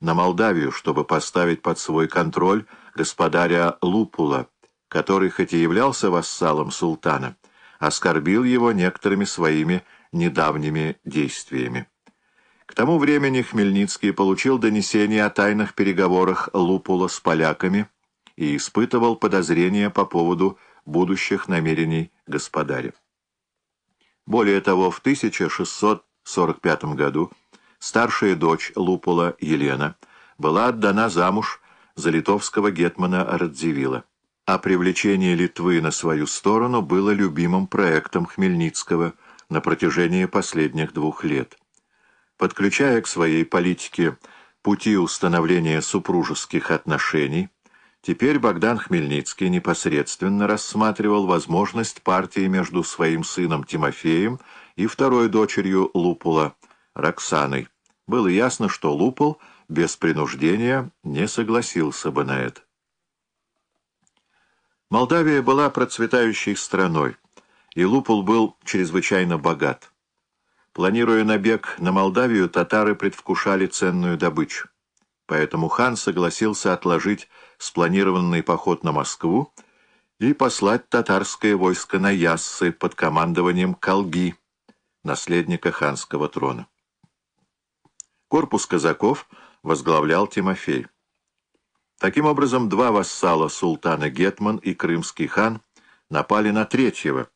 на Молдавию, чтобы поставить под свой контроль господаря Лупула, который, хоть и являлся вассалом султана, оскорбил его некоторыми своими недавними действиями. К тому времени Хмельницкий получил донесение о тайных переговорах Лупула с поляками и испытывал подозрения по поводу будущих намерений господаря. Более того, в 1645 году старшая дочь Лупула Елена была отдана замуж за литовского гетмана Радзивилла, а привлечение Литвы на свою сторону было любимым проектом Хмельницкого на протяжении последних двух лет. Подключая к своей политике пути установления супружеских отношений, Теперь Богдан Хмельницкий непосредственно рассматривал возможность партии между своим сыном Тимофеем и второй дочерью Лупула, Роксаной. Было ясно, что Лупул без принуждения не согласился бы на это. Молдавия была процветающей страной, и Лупул был чрезвычайно богат. Планируя набег на Молдавию, татары предвкушали ценную добычу. Поэтому хан согласился отложить спланированный поход на Москву и послать татарское войско на Яссы под командованием Калги, наследника ханского трона. Корпус казаков возглавлял Тимофей. Таким образом, два вассала султана Гетман и крымский хан напали на третьего,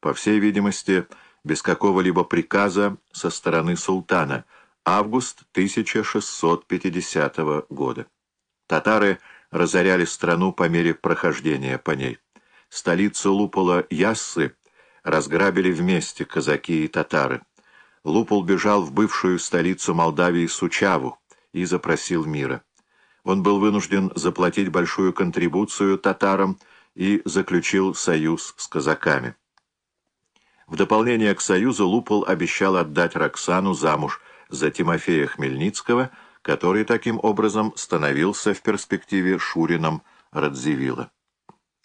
по всей видимости, без какого-либо приказа со стороны султана – Август 1650 года. Татары разоряли страну по мере прохождения по ней. Столицу Лупола Яссы разграбили вместе казаки и татары. Лупол бежал в бывшую столицу Молдавии Сучаву и запросил мира. Он был вынужден заплатить большую контрибуцию татарам и заключил союз с казаками. В дополнение к союзу Лупол обещал отдать Роксану замуж за Тимофея Хмельницкого, который таким образом становился в перспективе Шурином Радзивилла.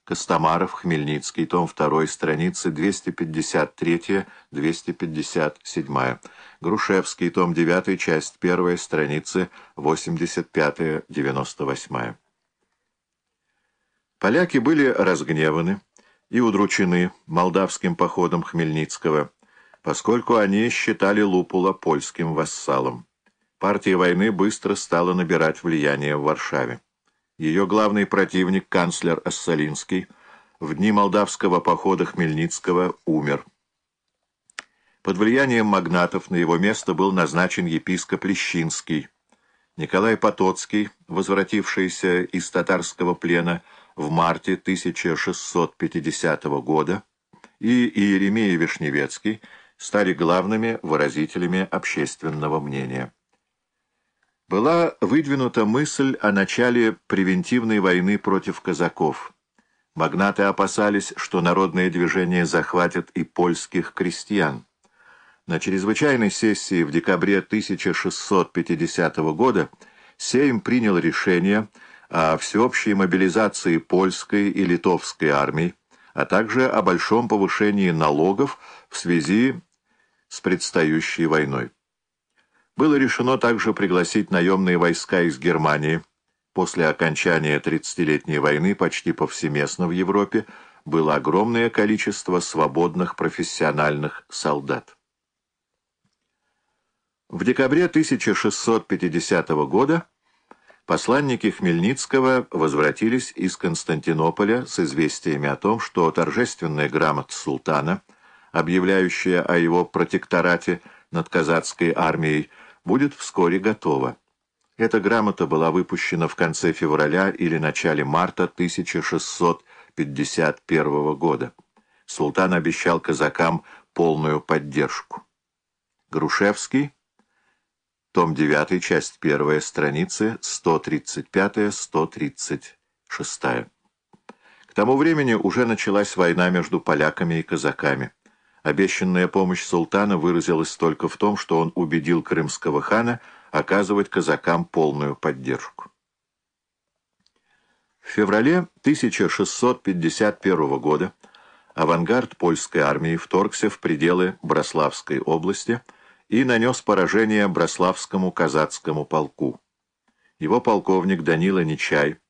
Костомаров, Хмельницкий, том 2, страницы 253-257. Грушевский, том 9, часть 1, страницы 85-98. Поляки были разгневаны и удручены молдавским походом Хмельницкого, поскольку они считали Лупула польским вассалом. Партия войны быстро стала набирать влияние в Варшаве. Ее главный противник, канцлер Ассалинский, в дни молдавского похода Хмельницкого умер. Под влиянием магнатов на его место был назначен епископ Лещинский. Николай Потоцкий, возвратившийся из татарского плена в марте 1650 года, и Иеремия Вишневецкий – стали главными выразителями общественного мнения. Была выдвинута мысль о начале превентивной войны против казаков. Магнаты опасались, что народное движение захватит и польских крестьян. На чрезвычайной сессии в декабре 1650 года Сейм принял решение о всеобщей мобилизации польской и литовской армий, а также о большом повышении налогов в связи с предстоящей войной. Было решено также пригласить наемные войска из Германии. После окончания 30-летней войны почти повсеместно в Европе было огромное количество свободных профессиональных солдат. В декабре 1650 года посланники Хмельницкого возвратились из Константинополя с известиями о том, что торжественная грамота султана – объявляющая о его протекторате над казацкой армией, будет вскоре готова. Эта грамота была выпущена в конце февраля или начале марта 1651 года. Султан обещал казакам полную поддержку. Грушевский, том 9, часть 1, страницы 135-136. К тому времени уже началась война между поляками и казаками. Обещанная помощь султана выразилась только в том, что он убедил крымского хана оказывать казакам полную поддержку. В феврале 1651 года авангард польской армии вторгся в пределы Брославской области и нанес поражение Брославскому казацкому полку. его полковник Данила Нечай